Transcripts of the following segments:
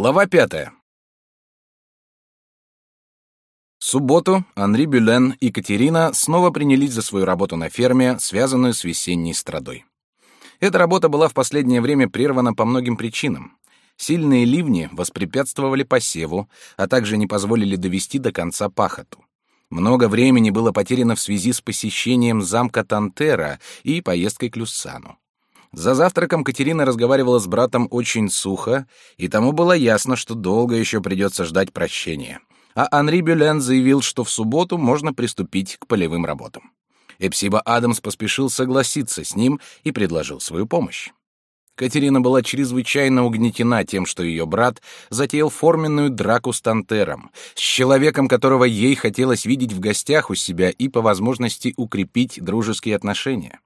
Глава пятая. В субботу Анри Бюлен и Катерина снова принялись за свою работу на ферме, связанную с весенней страдой. Эта работа была в последнее время прервана по многим причинам. Сильные ливни воспрепятствовали посеву, а также не позволили довести до конца пахоту. Много времени было потеряно в связи с посещением замка Тантера и поездкой к Люссану. За завтраком Катерина разговаривала с братом очень сухо, и тому было ясно, что долго еще придется ждать прощения. А Анри Бюлен заявил, что в субботу можно приступить к полевым работам. Эпсиба Адамс поспешил согласиться с ним и предложил свою помощь. Катерина была чрезвычайно угнетена тем, что ее брат затеял форменную драку с Тантером, с человеком, которого ей хотелось видеть в гостях у себя и по возможности укрепить дружеские отношения.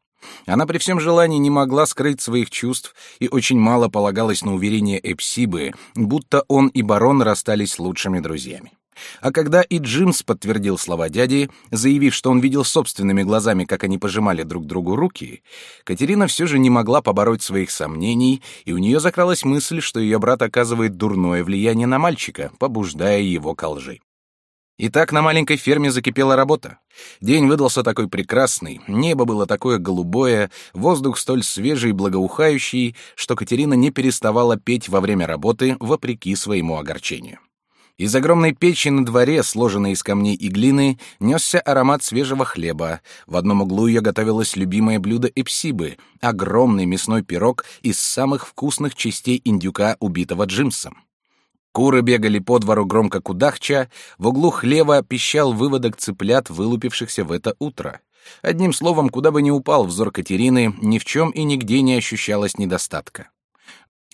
Она при всем желании не могла скрыть своих чувств и очень мало полагалась на уверение Эпсибы, будто он и барон расстались лучшими друзьями. А когда и Джимс подтвердил слова дяди, заявив, что он видел собственными глазами, как они пожимали друг другу руки, Катерина все же не могла побороть своих сомнений, и у нее закралась мысль, что ее брат оказывает дурное влияние на мальчика, побуждая его ко лжи. Итак, на маленькой ферме закипела работа. День выдался такой прекрасный, небо было такое голубое, воздух столь свежий и благоухающий, что Катерина не переставала петь во время работы, вопреки своему огорчению. Из огромной печи на дворе, сложенной из камней и глины, несся аромат свежего хлеба. В одном углу ее готовилось любимое блюдо эпсибы — огромный мясной пирог из самых вкусных частей индюка, убитого Джимсом. Куры бегали по двору громко кудахча, в углу хлева пищал выводок цыплят, вылупившихся в это утро. Одним словом, куда бы ни упал взор Катерины, ни в чем и нигде не ощущалось недостатка.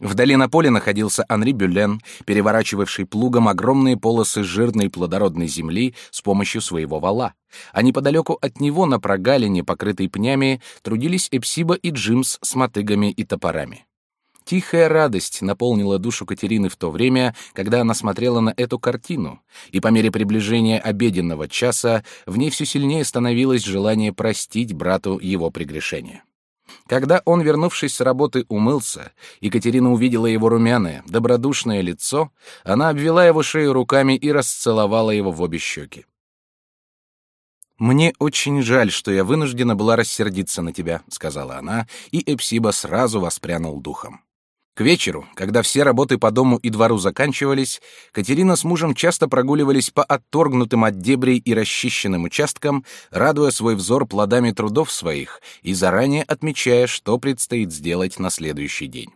Вдали на поле находился Анри Бюлен, переворачивавший плугом огромные полосы жирной плодородной земли с помощью своего вала. А неподалеку от него на прогалине, покрытой пнями, трудились Эпсиба и Джимс с мотыгами и топорами. Тихая радость наполнила душу Катерины в то время, когда она смотрела на эту картину, и по мере приближения обеденного часа в ней все сильнее становилось желание простить брату его прегрешение. Когда он, вернувшись с работы, умылся, Екатерина увидела его румяное, добродушное лицо, она обвела его шею руками и расцеловала его в обе щеки. «Мне очень жаль, что я вынуждена была рассердиться на тебя», — сказала она, и Эпсиба сразу воспрянул духом. К вечеру, когда все работы по дому и двору заканчивались, Катерина с мужем часто прогуливались по отторгнутым от дебрей и расчищенным участкам, радуя свой взор плодами трудов своих и заранее отмечая, что предстоит сделать на следующий день.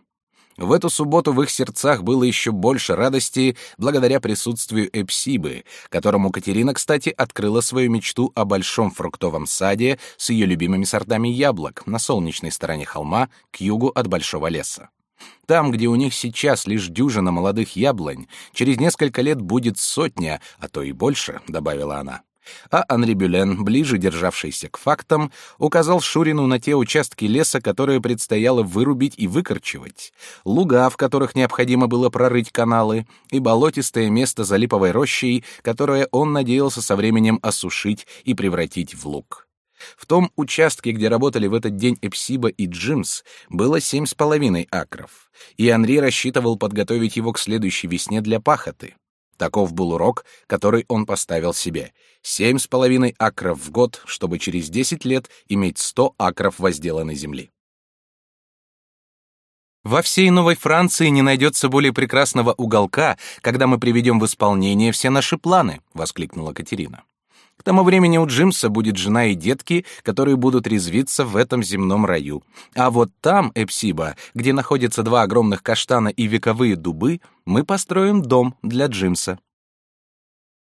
В эту субботу в их сердцах было еще больше радости благодаря присутствию Эпсибы, которому Катерина, кстати, открыла свою мечту о большом фруктовом саде с ее любимыми сортами яблок на солнечной стороне холма к югу от большого леса. Там, где у них сейчас лишь дюжина молодых яблонь, через несколько лет будет сотня, а то и больше, добавила она. А Анри Бюлен, ближе державшийся к фактам, указал Шурину на те участки леса, которые предстояло вырубить и выкорчевать, луга, в которых необходимо было прорыть каналы, и болотистое место за липовой рощей, которое он надеялся со временем осушить и превратить в луг. В том участке, где работали в этот день Эпсиба и Джимс, было семь с половиной акров, и Анри рассчитывал подготовить его к следующей весне для пахоты. Таков был урок, который он поставил себе. Семь с половиной акров в год, чтобы через десять лет иметь сто акров возделанной земли. Во всей Новой Франции не найдется более прекрасного уголка, когда мы приведем в исполнение все наши планы, воскликнула Катерина. К тому времени у Джимса будет жена и детки, которые будут резвиться в этом земном раю. А вот там, Эпсиба, где находятся два огромных каштана и вековые дубы, мы построим дом для Джимса.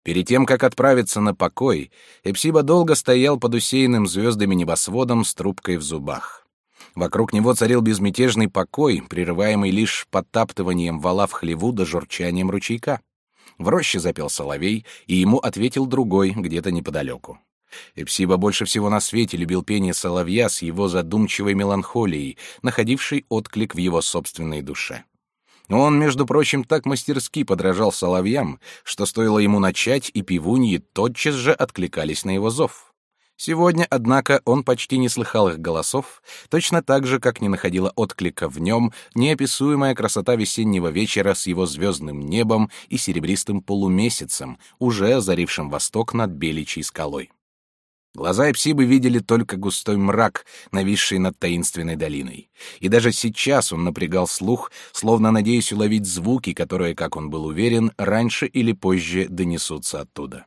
Перед тем, как отправиться на покой, Эпсиба долго стоял под усеянным звездами небосводом с трубкой в зубах. Вокруг него царил безмятежный покой, прерываемый лишь подтаптыванием вала в хлеву да журчанием ручейка. В роще запел соловей, и ему ответил другой, где-то неподалеку. Эпсиба больше всего на свете любил пение соловья с его задумчивой меланхолией, находившей отклик в его собственной душе. Он, между прочим, так мастерски подражал соловьям, что стоило ему начать, и пивуньи тотчас же откликались на его зов. Сегодня, однако, он почти не слыхал их голосов, точно так же, как не находила отклика в нем неописуемая красота весеннего вечера с его звездным небом и серебристым полумесяцем, уже озарившим восток над Беличьей скалой. Глаза Эпсибы видели только густой мрак, нависший над таинственной долиной. И даже сейчас он напрягал слух, словно надеясь уловить звуки, которые, как он был уверен, раньше или позже донесутся оттуда.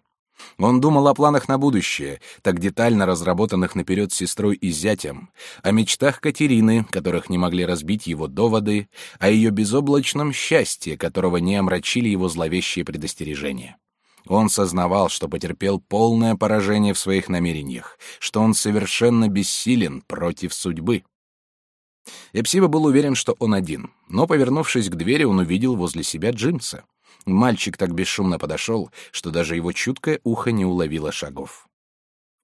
Он думал о планах на будущее, так детально разработанных наперед сестрой и зятем, о мечтах Катерины, которых не могли разбить его доводы, о ее безоблачном счастье, которого не омрачили его зловещие предостережения. Он сознавал, что потерпел полное поражение в своих намерениях, что он совершенно бессилен против судьбы. Эпсиба был уверен, что он один, но, повернувшись к двери, он увидел возле себя Джимса. Мальчик так бесшумно подошел, что даже его чуткое ухо не уловило шагов.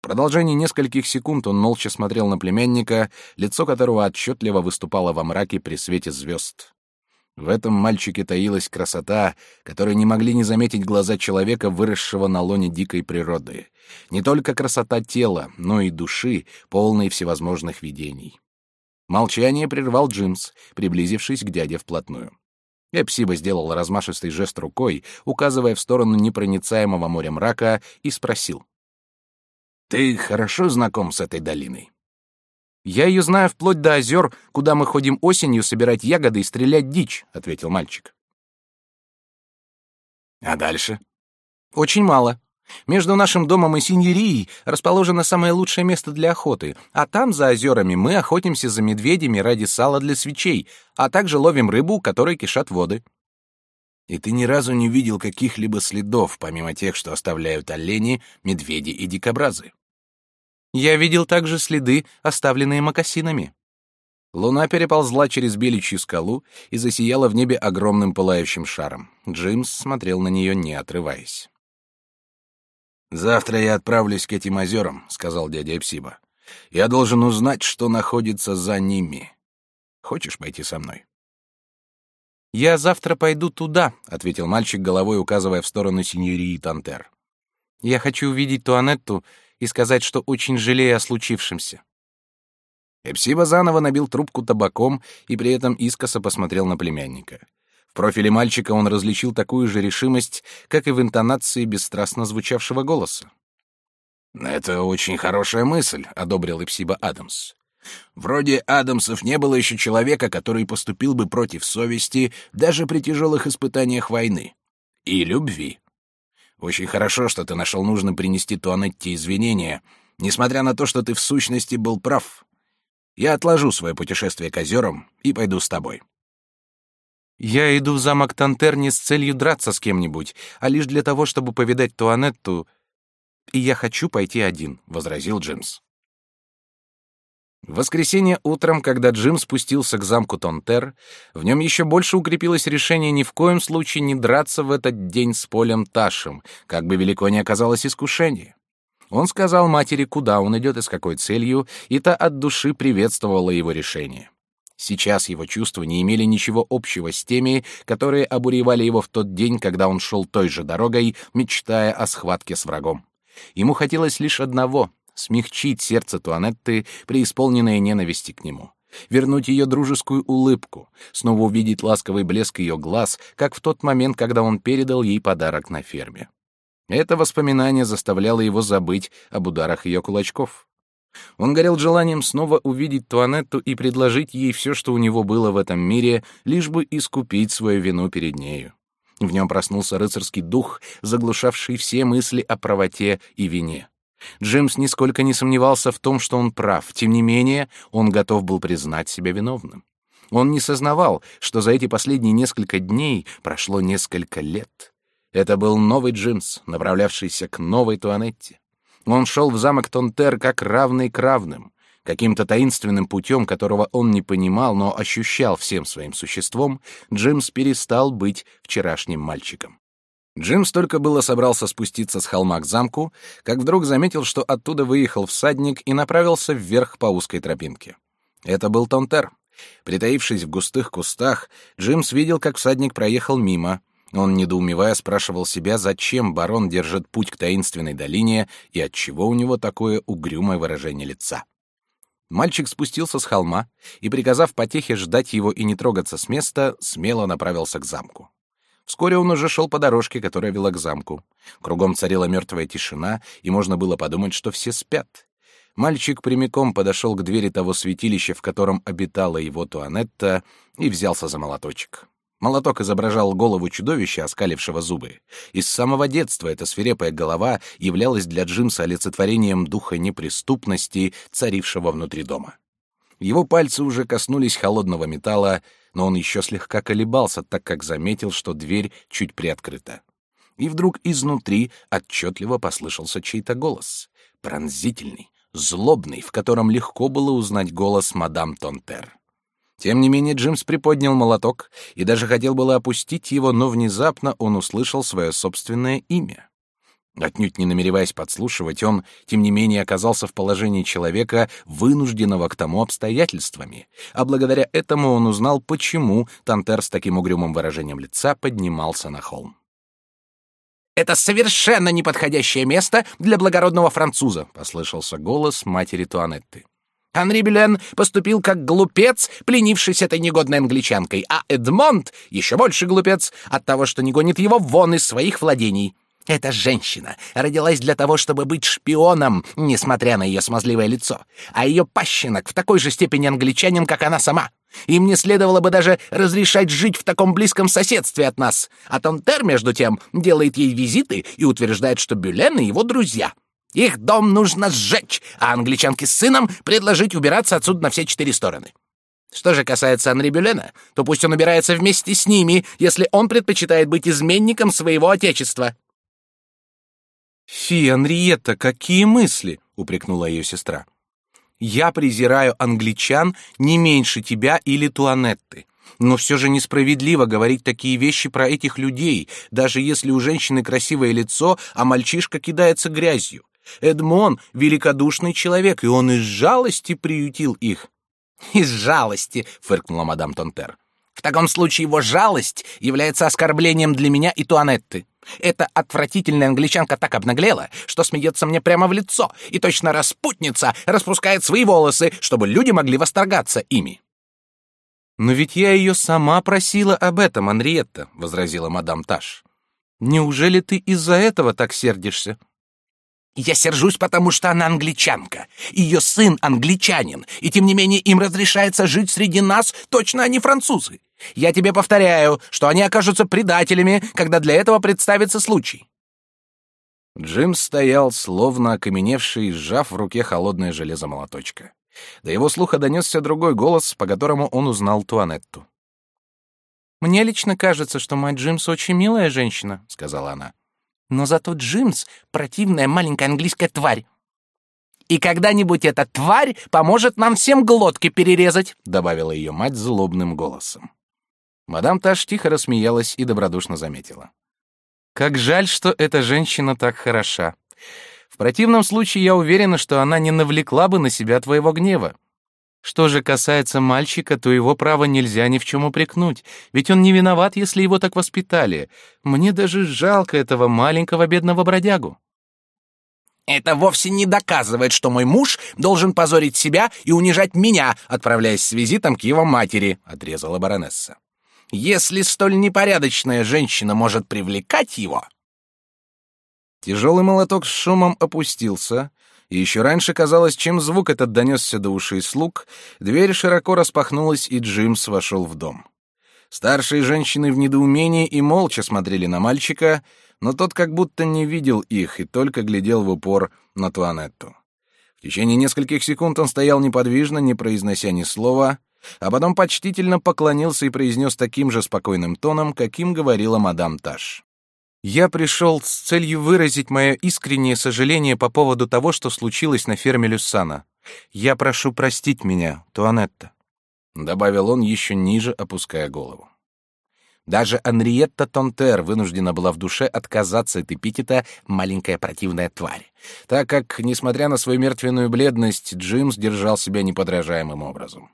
В продолжении нескольких секунд он молча смотрел на племянника, лицо которого отчетливо выступало во мраке при свете звезд. В этом мальчике таилась красота, которую не могли не заметить глаза человека, выросшего на лоне дикой природы. Не только красота тела, но и души, полной всевозможных видений. Молчание прервал Джимс, приблизившись к дяде вплотную. Эпсиба сделал размашистый жест рукой, указывая в сторону непроницаемого моря мрака, и спросил. «Ты хорошо знаком с этой долиной?» «Я ее знаю вплоть до озер, куда мы ходим осенью собирать ягоды и стрелять дичь», — ответил мальчик. «А дальше?» «Очень мало. Между нашим домом и Синьерией расположено самое лучшее место для охоты, а там, за озерами, мы охотимся за медведями ради сала для свечей, а также ловим рыбу, которой кишат воды. И ты ни разу не видел каких-либо следов, помимо тех, что оставляют олени, медведи и дикобразы? Я видел также следы, оставленные мокасинами. Луна переползла через беличью скалу и засияла в небе огромным пылающим шаром. Джимс смотрел на нее, не отрываясь. «Завтра я отправлюсь к этим озерам», — сказал дядя Эпсиба. «Я должен узнать, что находится за ними. Хочешь пойти со мной?» «Я завтра пойду туда», — ответил мальчик, головой указывая в сторону синьории Тантер. «Я хочу увидеть Туанетту и сказать, что очень жалею о случившемся». Эпсиба заново набил трубку табаком и при этом искоса посмотрел на племянника. В профиле мальчика он различил такую же решимость, как и в интонации бесстрастно звучавшего голоса. «Это очень хорошая мысль», — одобрил Эпсиба Адамс. «Вроде Адамсов не было еще человека, который поступил бы против совести даже при тяжелых испытаниях войны. И любви. Очень хорошо, что ты нашел нужным принести Туанетте извинения, несмотря на то, что ты в сущности был прав. Я отложу свое путешествие к озерам и пойду с тобой». Я иду в замок Тантер не с целью драться с кем-нибудь, а лишь для того, чтобы повидать Туанетту. И я хочу пойти один, возразил Джимс. В воскресенье утром, когда Джим спустился к замку Тонтер, в нем еще больше укрепилось решение ни в коем случае не драться в этот день с Полем Ташем, как бы велико ни оказалось искушение. Он сказал матери, куда он идет и с какой целью, и та от души приветствовала его решение. Сейчас его чувства не имели ничего общего с теми, которые обуревали его в тот день, когда он шел той же дорогой, мечтая о схватке с врагом. Ему хотелось лишь одного — смягчить сердце Туанетты, преисполненное ненависти к нему, вернуть ее дружескую улыбку, снова увидеть ласковый блеск ее глаз, как в тот момент, когда он передал ей подарок на ферме. Это воспоминание заставляло его забыть об ударах ее кулачков. Он горел желанием снова увидеть Туанетту и предложить ей все, что у него было в этом мире, лишь бы искупить свою вину перед нею. В нем проснулся рыцарский дух, заглушавший все мысли о правоте и вине. Джеймс нисколько не сомневался в том, что он прав, тем не менее он готов был признать себя виновным. Он не сознавал, что за эти последние несколько дней прошло несколько лет. Это был новый Джимс, направлявшийся к новой Туанетте. Он шел в замок Тонтер как равный к равным, каким-то таинственным путем, которого он не понимал, но ощущал всем своим существом, Джимс перестал быть вчерашним мальчиком. Джимс только было собрался спуститься с холма к замку, как вдруг заметил, что оттуда выехал всадник и направился вверх по узкой тропинке. Это был Тонтер. Притаившись в густых кустах, Джимс видел, как всадник проехал мимо, Он, недоумевая, спрашивал себя, зачем барон держит путь к таинственной долине и отчего у него такое угрюмое выражение лица. Мальчик спустился с холма и, приказав потехе ждать его и не трогаться с места, смело направился к замку. Вскоре он уже шел по дорожке, которая вела к замку. Кругом царила мертвая тишина, и можно было подумать, что все спят. Мальчик прямиком подошел к двери того святилища, в котором обитала его Туанетта, и взялся за молоточек. Молоток изображал голову чудовища, оскалившего зубы. И с самого детства эта свирепая голова являлась для Джимса олицетворением духа неприступности, царившего внутри дома. Его пальцы уже коснулись холодного металла, но он еще слегка колебался, так как заметил, что дверь чуть приоткрыта. И вдруг изнутри отчетливо послышался чей-то голос, пронзительный, злобный, в котором легко было узнать голос мадам Тонтер. Тем не менее Джимс приподнял молоток и даже хотел было опустить его, но внезапно он услышал свое собственное имя. Отнюдь не намереваясь подслушивать, он, тем не менее, оказался в положении человека, вынужденного к тому обстоятельствами, а благодаря этому он узнал, почему Тантер с таким угрюмым выражением лица поднимался на холм. «Это совершенно неподходящее место для благородного француза», — послышался голос матери Туанетты. Анри Бюлен поступил как глупец, пленившись этой негодной англичанкой, а Эдмонд еще больше глупец от того, что не гонит его вон из своих владений. Эта женщина родилась для того, чтобы быть шпионом, несмотря на ее смазливое лицо, а ее пащенок в такой же степени англичанин, как она сама. Им не следовало бы даже разрешать жить в таком близком соседстве от нас. А Тонтер, между тем, делает ей визиты и утверждает, что Бюлен и его друзья. Их дом нужно сжечь, а англичанке с сыном предложить убираться отсюда на все четыре стороны. Что же касается Анри Бюлена, то пусть он убирается вместе с ними, если он предпочитает быть изменником своего отечества. «Фи, Анриетта, какие мысли!» — упрекнула ее сестра. «Я презираю англичан не меньше тебя или Туанетты. Но все же несправедливо говорить такие вещи про этих людей, даже если у женщины красивое лицо, а мальчишка кидается грязью. Эдмон — великодушный человек, и он из жалости приютил их. «Из жалости!» — фыркнула мадам Тонтер. «В таком случае его жалость является оскорблением для меня и Туанетты. Эта отвратительная англичанка так обнаглела, что смеется мне прямо в лицо, и точно распутница распускает свои волосы, чтобы люди могли восторгаться ими». «Но ведь я ее сама просила об этом, Анриетта», — возразила мадам Таш. «Неужели ты из-за этого так сердишься?» Я сержусь, потому что она англичанка. Ее сын англичанин, и тем не менее им разрешается жить среди нас, точно они французы. Я тебе повторяю, что они окажутся предателями, когда для этого представится случай. Джим стоял, словно окаменевший, сжав в руке холодное железо молоточка. До его слуха донесся другой голос, по которому он узнал Туанетту. «Мне лично кажется, что мать Джимс очень милая женщина», — сказала она. Но зато Джимс — противная маленькая английская тварь. «И когда-нибудь эта тварь поможет нам всем глотки перерезать», — добавила ее мать злобным голосом. Мадам Таш тихо рассмеялась и добродушно заметила. «Как жаль, что эта женщина так хороша. В противном случае я уверена, что она не навлекла бы на себя твоего гнева. Что же касается мальчика, то его право нельзя ни в чем упрекнуть, ведь он не виноват, если его так воспитали. Мне даже жалко этого маленького бедного бродягу. Это вовсе не доказывает, что мой муж должен позорить себя и унижать меня, отправляясь с визитом к его матери, отрезала баронесса. Если столь непорядочная женщина может привлекать его, Тяжелый молоток с шумом опустился, и еще раньше казалось, чем звук этот донесся до ушей слуг, дверь широко распахнулась, и Джимс вошел в дом. Старшие женщины в недоумении и молча смотрели на мальчика, но тот как будто не видел их и только глядел в упор на Туанетту. В течение нескольких секунд он стоял неподвижно, не произнося ни слова, а потом почтительно поклонился и произнес таким же спокойным тоном, каким говорила мадам Таш. Я пришел с целью выразить мое искреннее сожаление по поводу того, что случилось на ферме Люссана. Я прошу простить меня, Туанетта», — добавил он еще ниже, опуская голову. Даже Анриетта Тонтер вынуждена была в душе отказаться от эпитета «маленькая противная тварь», так как, несмотря на свою мертвенную бледность, Джимс держал себя неподражаемым образом.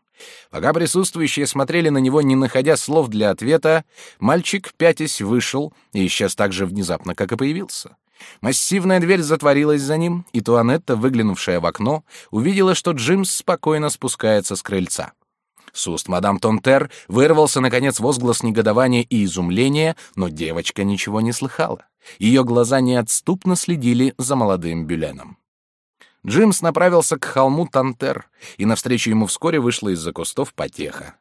Пока присутствующие смотрели на него, не находя слов для ответа, мальчик, пятясь, вышел и исчез так же внезапно, как и появился. Массивная дверь затворилась за ним, и Туанетта, выглянувшая в окно, увидела, что Джимс спокойно спускается с крыльца. С уст мадам Тонтер вырвался, наконец, возглас негодования и изумления, но девочка ничего не слыхала. Ее глаза неотступно следили за молодым Бюленом. Джимс направился к холму Тантер, и навстречу ему вскоре вышла из-за кустов потеха.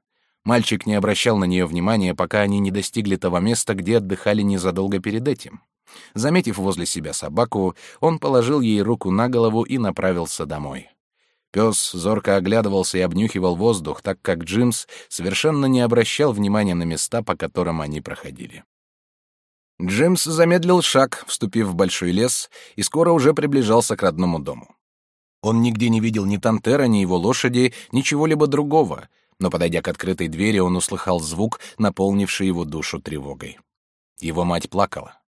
Мальчик не обращал на нее внимания, пока они не достигли того места, где отдыхали незадолго перед этим. Заметив возле себя собаку, он положил ей руку на голову и направился домой. Пес зорко оглядывался и обнюхивал воздух, так как Джимс совершенно не обращал внимания на места, по которым они проходили. Джимс замедлил шаг, вступив в большой лес, и скоро уже приближался к родному дому. Он нигде не видел ни Тантера, ни его лошади, ничего-либо другого, но, подойдя к открытой двери, он услыхал звук, наполнивший его душу тревогой. Его мать плакала.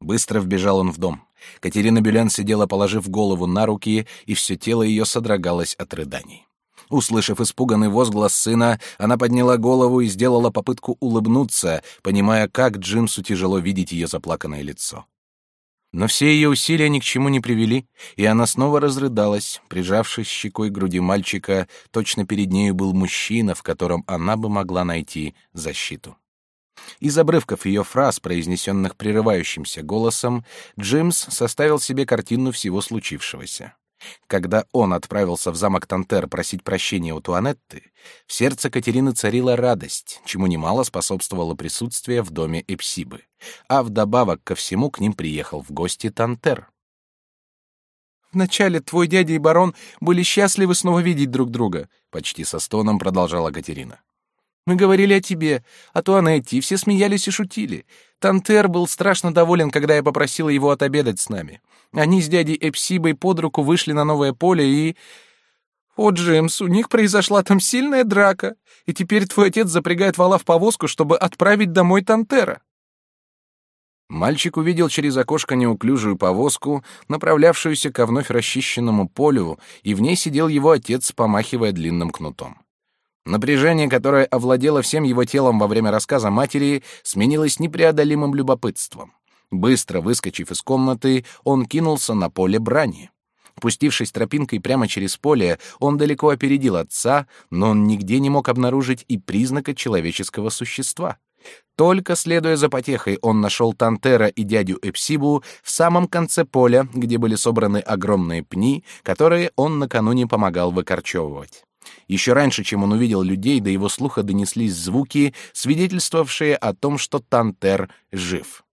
Быстро вбежал он в дом. Катерина Бюлен сидела, положив голову на руки, и все тело ее содрогалось от рыданий. Услышав испуганный возглас сына, она подняла голову и сделала попытку улыбнуться, понимая, как Джимсу тяжело видеть ее заплаканное лицо. Но все ее усилия ни к чему не привели, и она снова разрыдалась, прижавшись щекой к груди мальчика, точно перед нею был мужчина, в котором она бы могла найти защиту. Из обрывков ее фраз, произнесенных прерывающимся голосом, Джимс составил себе картину всего случившегося. Когда он отправился в замок Тантер просить прощения у Туанетты, в сердце Катерины царила радость, чему немало способствовало присутствие в доме Эпсибы. А вдобавок ко всему к ним приехал в гости Тантер. «Вначале твой дядя и барон были счастливы снова видеть друг друга», — почти со стоном продолжала Катерина. Мы говорили о тебе, а то Анетти, все смеялись и шутили. Тантер был страшно доволен, когда я попросила его отобедать с нами. Они с дядей Эпсибой под руку вышли на новое поле и... О, Джеймс, у них произошла там сильная драка, и теперь твой отец запрягает вала в повозку, чтобы отправить домой Тантера. Мальчик увидел через окошко неуклюжую повозку, направлявшуюся ко вновь расчищенному полю, и в ней сидел его отец, помахивая длинным кнутом. Напряжение, которое овладело всем его телом во время рассказа матери, сменилось непреодолимым любопытством. Быстро выскочив из комнаты, он кинулся на поле брани. Пустившись тропинкой прямо через поле, он далеко опередил отца, но он нигде не мог обнаружить и признака человеческого существа. Только следуя за потехой, он нашел Тантера и дядю Эпсибу в самом конце поля, где были собраны огромные пни, которые он накануне помогал выкорчевывать. Еще раньше, чем он увидел людей, до его слуха донеслись звуки, свидетельствовавшие о том, что Тантер жив.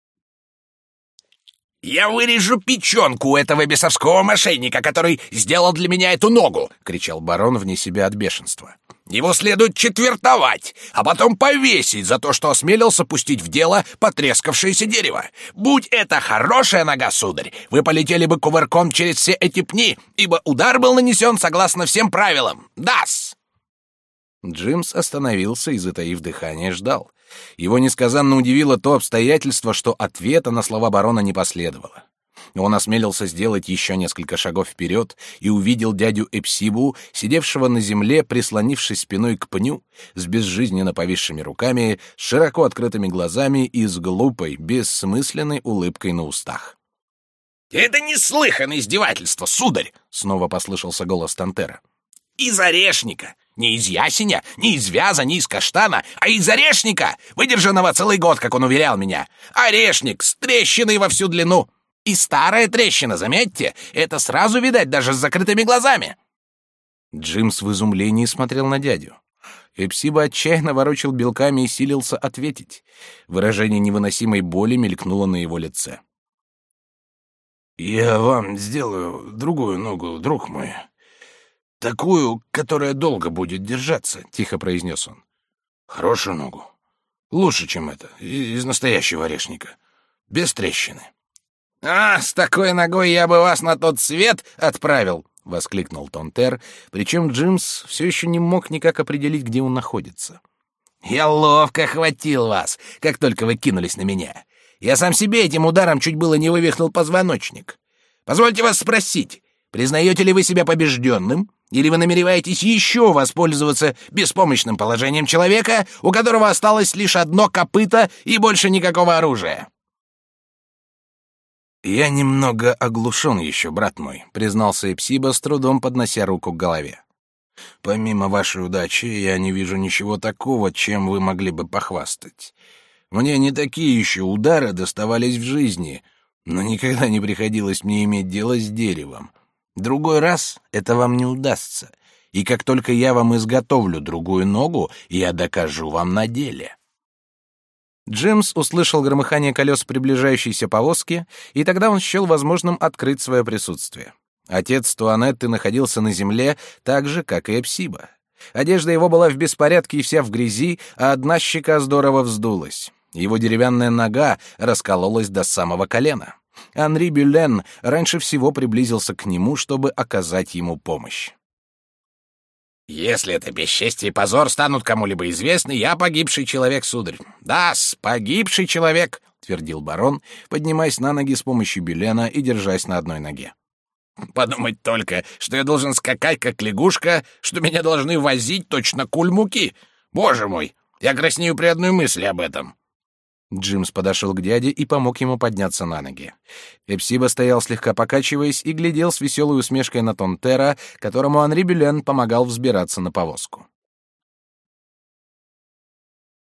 «Я вырежу печенку этого бесовского мошенника, который сделал для меня эту ногу!» — кричал барон вне себя от бешенства. Его следует четвертовать, а потом повесить за то, что осмелился пустить в дело потрескавшееся дерево. Будь это хорошая нога, сударь, вы полетели бы кувырком через все эти пни, ибо удар был нанесен согласно всем правилам. Дас!» Джимс остановился и, затаив дыхание, ждал. Его несказанно удивило то обстоятельство, что ответа на слова барона не последовало. Он осмелился сделать еще несколько шагов вперед и увидел дядю Эпсибу, сидевшего на земле, прислонившись спиной к пню, с безжизненно повисшими руками, с широко открытыми глазами и с глупой, бессмысленной улыбкой на устах. «Это неслыханное издевательство, сударь!» — снова послышался голос Тантера. «Из орешника! Не из ясеня, не из вяза, не из каштана, а из орешника, выдержанного целый год, как он уверял меня. Орешник с во всю длину!» И старая трещина, заметьте, это сразу видать даже с закрытыми глазами. Джимс в изумлении смотрел на дядю. Эпсиба отчаянно ворочил белками и силился ответить. Выражение невыносимой боли мелькнуло на его лице. «Я вам сделаю другую ногу, друг мой. Такую, которая долго будет держаться», — тихо произнес он. «Хорошую ногу. Лучше, чем это, из настоящего орешника. Без трещины». «А, с такой ногой я бы вас на тот свет отправил!» — воскликнул Тонтер, причем Джимс все еще не мог никак определить, где он находится. Я ловко хватил вас, как только вы кинулись на меня. Я сам себе этим ударом чуть было не вывихнул позвоночник. Позвольте вас спросить, признаете ли вы себя побежденным, или вы намереваетесь еще воспользоваться беспомощным положением человека, у которого осталось лишь одно копыто и больше никакого оружия?» «Я немного оглушен еще, брат мой», — признался Эпсиба, с трудом поднося руку к голове. «Помимо вашей удачи, я не вижу ничего такого, чем вы могли бы похвастать. Мне не такие еще удары доставались в жизни, но никогда не приходилось мне иметь дело с деревом. Другой раз это вам не удастся, и как только я вам изготовлю другую ногу, я докажу вам на деле». Джимс услышал громыхание колес приближающейся повозки, и тогда он счел возможным открыть свое присутствие. Отец Туанетты находился на земле так же, как и Эпсиба. Одежда его была в беспорядке и вся в грязи, а одна щека здорово вздулась. Его деревянная нога раскололась до самого колена. Анри Бюлен раньше всего приблизился к нему, чтобы оказать ему помощь. «Если это бесчестие и позор станут кому-либо известны, я погибший человек, сударь. да погибший человек», — твердил барон, поднимаясь на ноги с помощью Бюлена и держась на одной ноге. «Подумать только, что я должен скакать, как лягушка, что меня должны возить точно куль муки. Боже мой, я краснею при одной мысли об этом». Джимс подошел к дяде и помог ему подняться на ноги. Эпсиба стоял слегка покачиваясь и глядел с веселой усмешкой на Тонтера, которому Анри Бюлен помогал взбираться на повозку.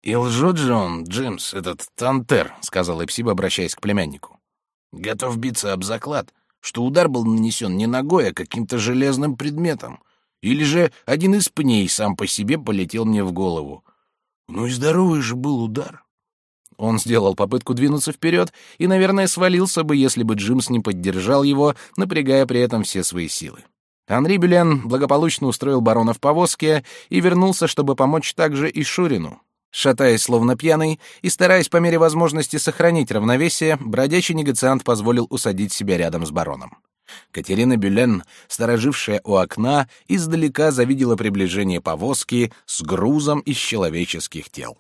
«И лжет же он, Джимс, этот Тонтер», — сказал Эпсиба, обращаясь к племяннику. «Готов биться об заклад, что удар был нанесен не ногой, а каким-то железным предметом. Или же один из пней сам по себе полетел мне в голову. Ну и здоровый же был удар». Он сделал попытку двинуться вперед и, наверное, свалился бы, если бы Джимс не поддержал его, напрягая при этом все свои силы. Анри Бюлен благополучно устроил барона в повозке и вернулся, чтобы помочь также и Шурину. Шатаясь словно пьяный и стараясь по мере возможности сохранить равновесие, бродячий негациант позволил усадить себя рядом с бароном. Катерина Бюлен, сторожившая у окна, издалека завидела приближение повозки с грузом из человеческих тел.